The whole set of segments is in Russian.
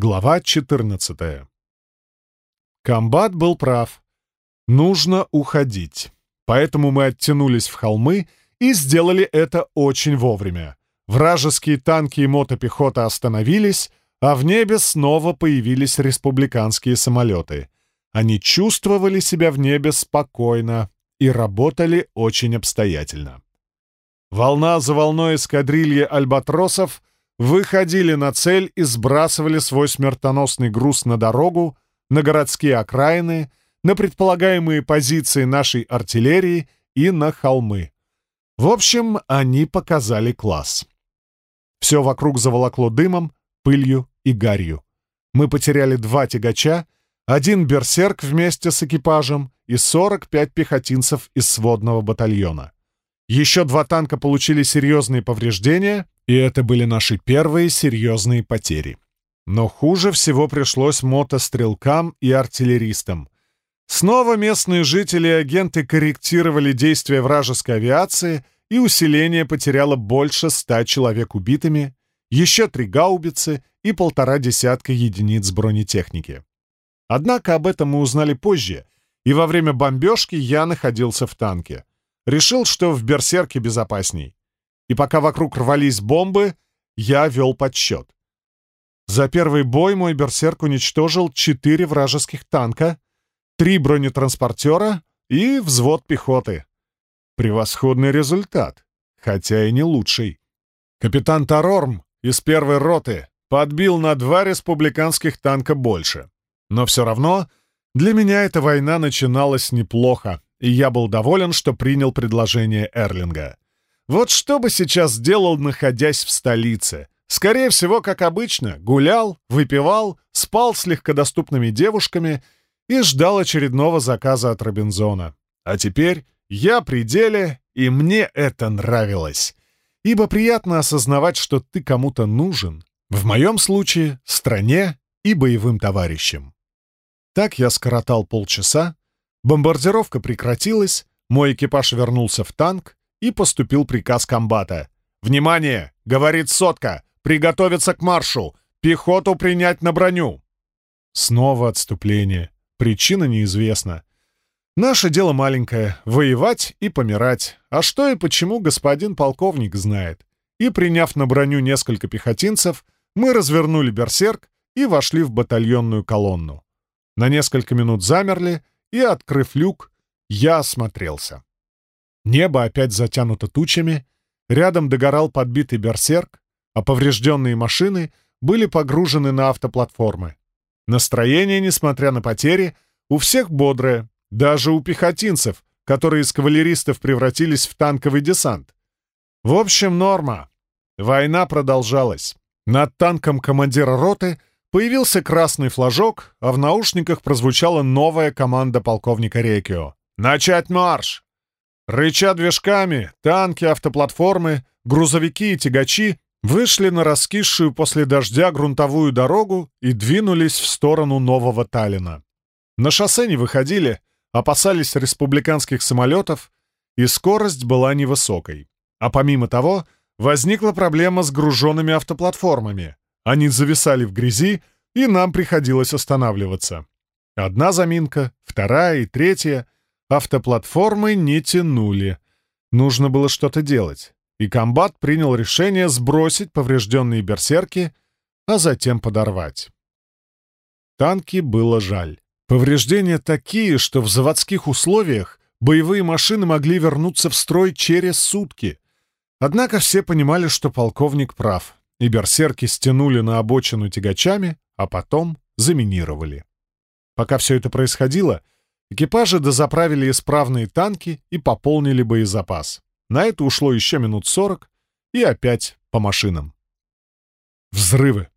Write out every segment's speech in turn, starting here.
Глава 14 Комбат был прав. Нужно уходить. Поэтому мы оттянулись в холмы и сделали это очень вовремя. Вражеские танки и мотопехота остановились, а в небе снова появились республиканские самолеты. Они чувствовали себя в небе спокойно и работали очень обстоятельно. Волна за волной эскадрильи альбатросов выходили на цель и сбрасывали свой смертоносный груз на дорогу, на городские окраины, на предполагаемые позиции нашей артиллерии и на холмы. В общем, они показали класс. Все вокруг заволокло дымом, пылью и гарью. Мы потеряли два тягача, один берсерк вместе с экипажем и 45 пехотинцев из сводного батальона. Еще два танка получили серьезные повреждения, и это были наши первые серьезные потери. Но хуже всего пришлось мотострелкам и артиллеристам. Снова местные жители и агенты корректировали действия вражеской авиации, и усиление потеряло больше ста человек убитыми, еще три гаубицы и полтора десятка единиц бронетехники. Однако об этом мы узнали позже, и во время бомбежки я находился в танке. Решил, что в Берсерке безопасней. И пока вокруг рвались бомбы, я вел подсчет. За первый бой мой Берсерк уничтожил четыре вражеских танка, три бронетранспортера и взвод пехоты. Превосходный результат, хотя и не лучший. Капитан Тарорм из первой роты подбил на два республиканских танка больше. Но все равно для меня эта война начиналась неплохо, и я был доволен, что принял предложение Эрлинга. Вот что бы сейчас сделал, находясь в столице? Скорее всего, как обычно, гулял, выпивал, спал с легкодоступными девушками и ждал очередного заказа от Робинзона. А теперь я при деле, и мне это нравилось. Ибо приятно осознавать, что ты кому-то нужен. В моем случае — стране и боевым товарищам. Так я скоротал полчаса, Бомбардировка прекратилась, мой экипаж вернулся в танк, и поступил приказ комбата. «Внимание!» — говорит сотка. «Приготовиться к маршу! Пехоту принять на броню!» Снова отступление. Причина неизвестна. Наше дело маленькое — воевать и помирать. А что и почему господин полковник знает. И, приняв на броню несколько пехотинцев, мы развернули берсерк и вошли в батальонную колонну. На несколько минут замерли — и, открыв люк, я осмотрелся. Небо опять затянуто тучами, рядом догорал подбитый берсерк, а поврежденные машины были погружены на автоплатформы. Настроение, несмотря на потери, у всех бодрое, даже у пехотинцев, которые из кавалеристов превратились в танковый десант. В общем, норма. Война продолжалась. Над танком командира роты Появился красный флажок, а в наушниках прозвучала новая команда полковника Рекио. «Начать марш!» Рыча движками, танки, автоплатформы, грузовики и тягачи вышли на раскисшую после дождя грунтовую дорогу и двинулись в сторону Нового Таллина. На шоссе не выходили, опасались республиканских самолетов, и скорость была невысокой. А помимо того, возникла проблема с груженными автоплатформами. Они зависали в грязи, и нам приходилось останавливаться. Одна заминка, вторая и третья. Автоплатформы не тянули. Нужно было что-то делать. И комбат принял решение сбросить поврежденные берсерки, а затем подорвать. Танки было жаль. Повреждения такие, что в заводских условиях боевые машины могли вернуться в строй через сутки. Однако все понимали, что полковник прав и берсерки стянули на обочину тягачами, а потом заминировали. Пока все это происходило, экипажи дозаправили исправные танки и пополнили боезапас. На это ушло еще минут сорок, и опять по машинам. Взрывы.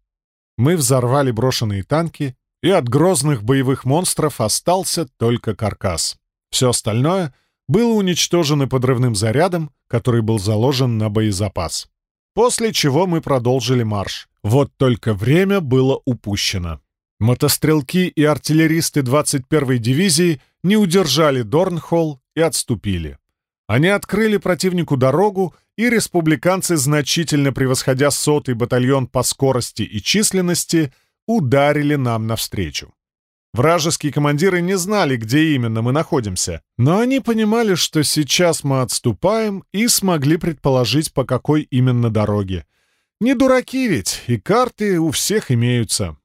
Мы взорвали брошенные танки, и от грозных боевых монстров остался только каркас. Все остальное было уничтожено подрывным зарядом, который был заложен на боезапас. После чего мы продолжили марш. Вот только время было упущено. Мотострелки и артиллеристы 21-й дивизии не удержали Дорнхолл и отступили. Они открыли противнику дорогу, и республиканцы, значительно превосходя сотый батальон по скорости и численности, ударили нам навстречу. Вражеские командиры не знали, где именно мы находимся, но они понимали, что сейчас мы отступаем и смогли предположить, по какой именно дороге. Не дураки ведь, и карты у всех имеются.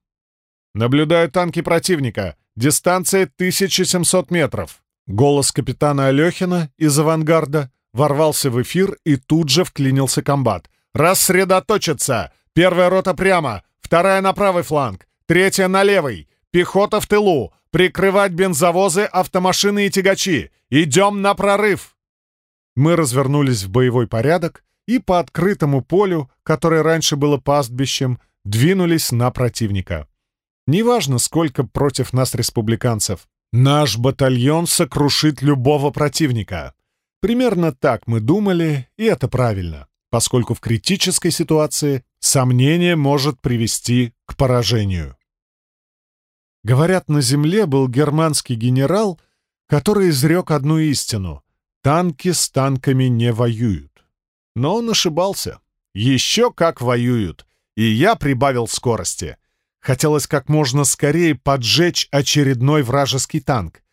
Наблюдаю танки противника. Дистанция 1700 метров. Голос капитана Алехина из авангарда ворвался в эфир и тут же вклинился комбат. «Рассредоточиться! Первая рота прямо, вторая на правый фланг, третья на левый, пехота в тылу, прикрывать бензовозы, автомашины и тягачи. Идем на прорыв!» Мы развернулись в боевой порядок и по открытому полю, которое раньше было пастбищем, двинулись на противника. Неважно, сколько против нас республиканцев, наш батальон сокрушит любого противника. Примерно так мы думали, и это правильно, поскольку в критической ситуации сомнение может привести к поражению. Говорят, на земле был германский генерал, который изрек одну истину — танки с танками не воюют. Но он ошибался. Еще как воюют. И я прибавил скорости — Хотелось как можно скорее поджечь очередной вражеский танк.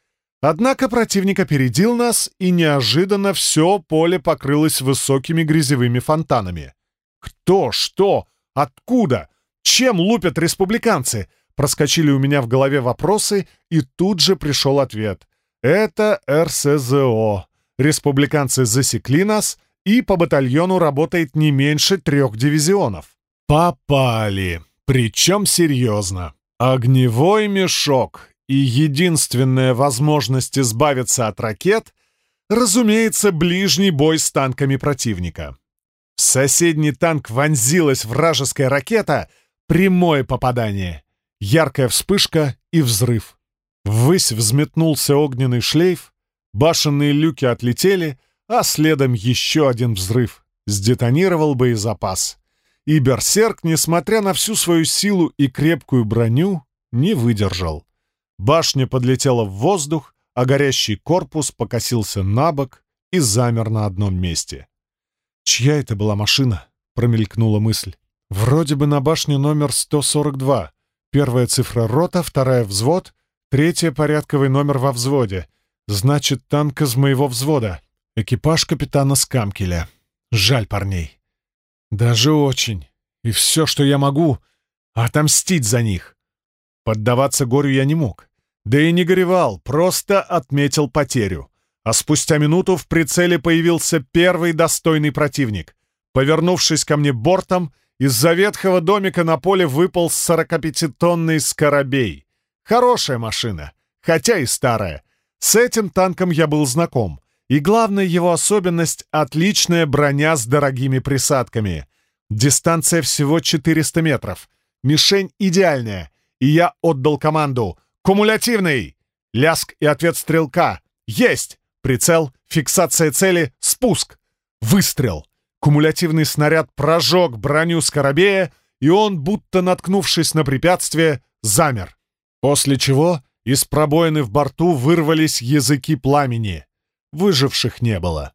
Однако противник опередил нас, и неожиданно все поле покрылось высокими грязевыми фонтанами. Кто? Что? Откуда? Чем лупят республиканцы? Проскочили у меня в голове вопросы, и тут же пришел ответ. Это РСЗО. Республиканцы засекли нас, и по батальону работает не меньше трех дивизионов. Попали. Причем серьезно. Огневой мешок и единственная возможность избавиться от ракет — разумеется, ближний бой с танками противника. В соседний танк вонзилась вражеская ракета — прямое попадание. Яркая вспышка и взрыв. Ввысь взметнулся огненный шлейф, башенные люки отлетели, а следом еще один взрыв. Сдетонировал боезапас и Берсерк, несмотря на всю свою силу и крепкую броню, не выдержал. Башня подлетела в воздух, а горящий корпус покосился на бок и замер на одном месте. «Чья это была машина?» — промелькнула мысль. «Вроде бы на башне номер 142. Первая цифра рота, вторая — взвод, третья — порядковый номер во взводе. Значит, танк из моего взвода. Экипаж капитана Скамкеля. Жаль парней. Даже очень. И все, что я могу — отомстить за них. Поддаваться горю я не мог. Да и не горевал, просто отметил потерю. А спустя минуту в прицеле появился первый достойный противник. Повернувшись ко мне бортом, из-за ветхого домика на поле выпал 45-тонный скоробей. Хорошая машина, хотя и старая. С этим танком я был знаком. И главная его особенность — отличная броня с дорогими присадками. Дистанция всего 400 метров. Мишень идеальная. И я отдал команду «Кумулятивный!» Ляск и ответ стрелка. «Есть!» Прицел, фиксация цели, спуск. Выстрел. Кумулятивный снаряд прожег броню Скоробея, и он, будто наткнувшись на препятствие, замер. После чего из пробоины в борту вырвались языки пламени. Выживших не было.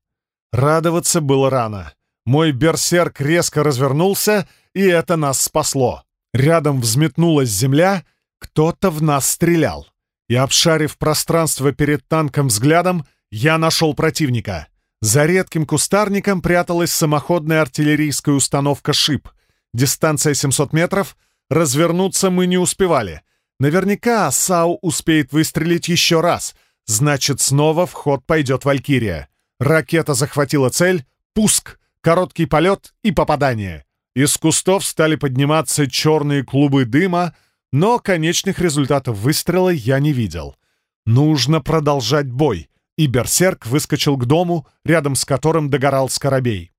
Радоваться было рано. Мой берсерк резко развернулся, и это нас спасло. Рядом взметнулась земля, кто-то в нас стрелял. И, обшарив пространство перед танком взглядом, я нашел противника. За редким кустарником пряталась самоходная артиллерийская установка «Шип». Дистанция 700 метров. Развернуться мы не успевали. Наверняка САУ успеет выстрелить еще раз — Значит, снова в ход пойдет Валькирия. Ракета захватила цель, пуск, короткий полет и попадание. Из кустов стали подниматься черные клубы дыма, но конечных результатов выстрела я не видел. Нужно продолжать бой, и Берсерк выскочил к дому, рядом с которым догорал Скоробей.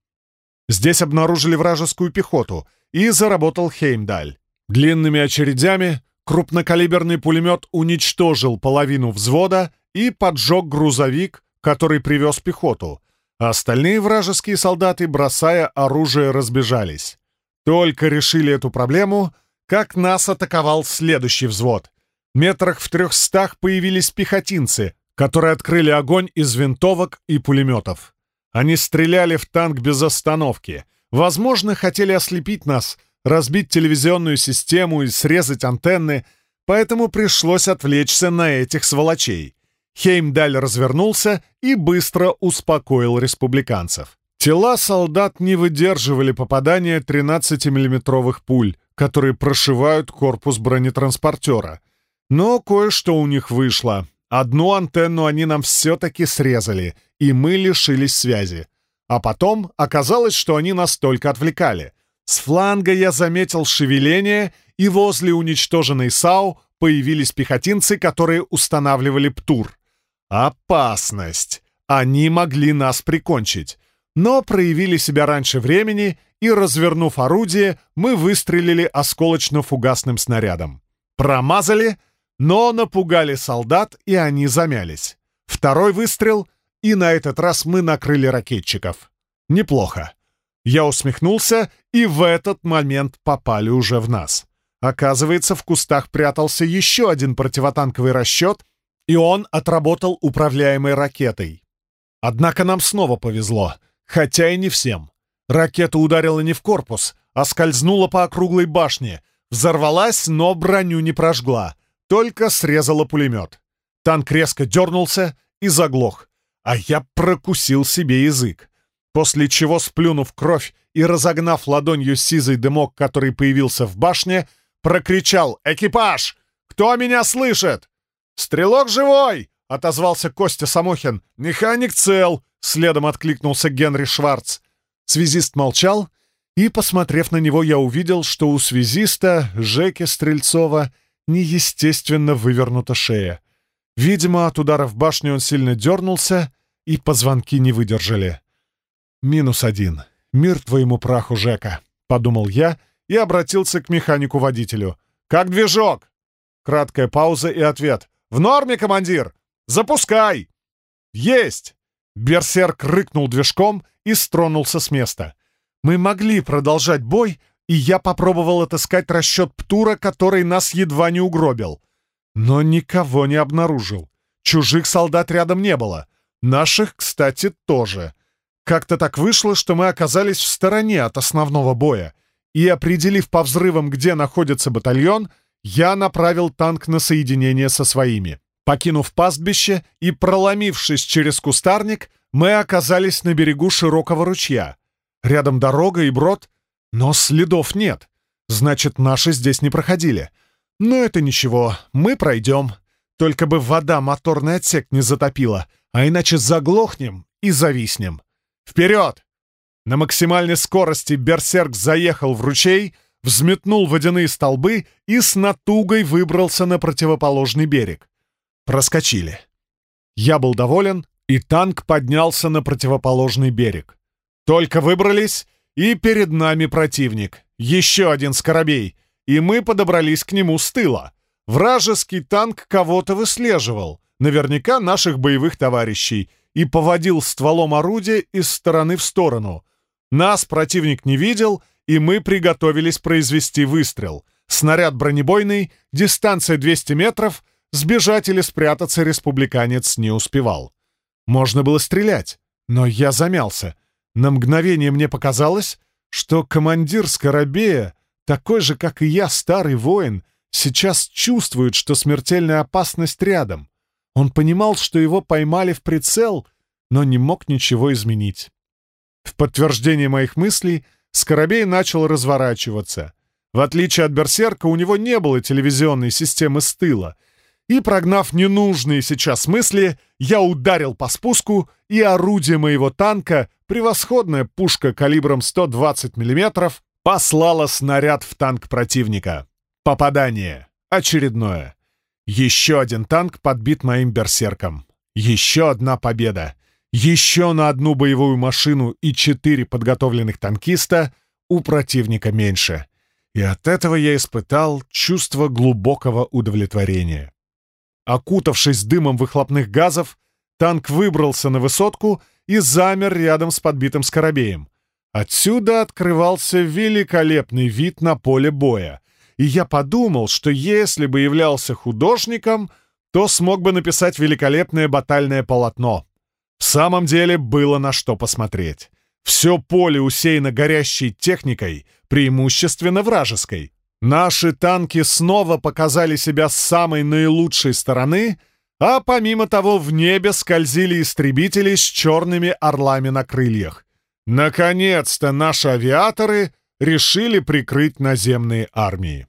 Здесь обнаружили вражескую пехоту, и заработал Хеймдаль. Длинными очередями крупнокалиберный пулемет уничтожил половину взвода и поджег грузовик, который привез пехоту. остальные вражеские солдаты, бросая оружие, разбежались. Только решили эту проблему, как нас атаковал следующий взвод. Метрах в трехстах появились пехотинцы, которые открыли огонь из винтовок и пулеметов. Они стреляли в танк без остановки. Возможно, хотели ослепить нас, разбить телевизионную систему и срезать антенны, поэтому пришлось отвлечься на этих сволочей. Хеймдаль развернулся и быстро успокоил республиканцев. Тела солдат не выдерживали попадания 13-миллиметровых пуль, которые прошивают корпус бронетранспортера. Но кое-что у них вышло. Одну антенну они нам все-таки срезали, и мы лишились связи. А потом оказалось, что они нас только отвлекали. С фланга я заметил шевеление, и возле уничтоженной САУ появились пехотинцы, которые устанавливали ПТУР. Опасность! Они могли нас прикончить но проявили себя раньше времени, и, развернув орудие, мы выстрелили осколочно-фугасным снарядом. Промазали, но напугали солдат, и они замялись. Второй выстрел, и на этот раз мы накрыли ракетчиков. Неплохо. Я усмехнулся, и в этот момент попали уже в нас. Оказывается, в кустах прятался еще один противотанковый расчет, и он отработал управляемой ракетой. Однако нам снова повезло — Хотя и не всем. Ракета ударила не в корпус, а скользнула по округлой башне, взорвалась, но броню не прожгла, только срезала пулемет. Танк резко дернулся и заглох, а я прокусил себе язык. После чего, сплюнув кровь и разогнав ладонью сизый дымок, который появился в башне, прокричал «Экипаж! Кто меня слышит?» «Стрелок живой!» — отозвался Костя Самохин. «Механик цел!» Следом откликнулся Генри Шварц. Связист молчал, и, посмотрев на него, я увидел, что у связиста Жеки Стрельцова неестественно вывернута шея. Видимо, от удара в башню он сильно дернулся, и позвонки не выдержали. «Минус один. Мир твоему праху, Жека», — подумал я и обратился к механику-водителю. «Как движок?» Краткая пауза и ответ. «В норме, командир! Запускай!» «Есть!» Берсерк рыкнул движком и стронулся с места. Мы могли продолжать бой, и я попробовал отыскать расчет Птура, который нас едва не угробил. Но никого не обнаружил. Чужих солдат рядом не было. Наших, кстати, тоже. Как-то так вышло, что мы оказались в стороне от основного боя. И, определив по взрывам, где находится батальон, я направил танк на соединение со своими. Покинув пастбище и проломившись через кустарник, мы оказались на берегу широкого ручья. Рядом дорога и брод, но следов нет. Значит, наши здесь не проходили. Но это ничего, мы пройдем. Только бы вода моторный отсек не затопила, а иначе заглохнем и зависнем. Вперед! На максимальной скорости берсерк заехал в ручей, взметнул водяные столбы и с натугой выбрался на противоположный берег. Проскочили. Я был доволен, и танк поднялся на противоположный берег. Только выбрались, и перед нами противник. Еще один скоробей, и мы подобрались к нему с тыла. Вражеский танк кого-то выслеживал, наверняка наших боевых товарищей, и поводил стволом орудия из стороны в сторону. Нас противник не видел, и мы приготовились произвести выстрел. Снаряд бронебойный, дистанция 200 метров — Сбежать или спрятаться республиканец не успевал. Можно было стрелять, но я замялся. На мгновение мне показалось, что командир Скоробея, такой же, как и я, старый воин, сейчас чувствует, что смертельная опасность рядом. Он понимал, что его поймали в прицел, но не мог ничего изменить. В подтверждение моих мыслей Скоробей начал разворачиваться. В отличие от Берсерка, у него не было телевизионной системы с тыла — и, прогнав ненужные сейчас мысли, я ударил по спуску, и орудие моего танка, превосходная пушка калибром 120 мм, послала снаряд в танк противника. Попадание. Очередное. Еще один танк подбит моим берсерком. Еще одна победа. Еще на одну боевую машину и четыре подготовленных танкиста у противника меньше. И от этого я испытал чувство глубокого удовлетворения. Окутавшись дымом выхлопных газов, танк выбрался на высотку и замер рядом с подбитым скоробеем. Отсюда открывался великолепный вид на поле боя, и я подумал, что если бы являлся художником, то смог бы написать великолепное батальное полотно. В самом деле было на что посмотреть. Все поле усеяно горящей техникой, преимущественно вражеской. Наши танки снова показали себя с самой наилучшей стороны, а помимо того в небе скользили истребители с черными орлами на крыльях. Наконец-то наши авиаторы решили прикрыть наземные армии.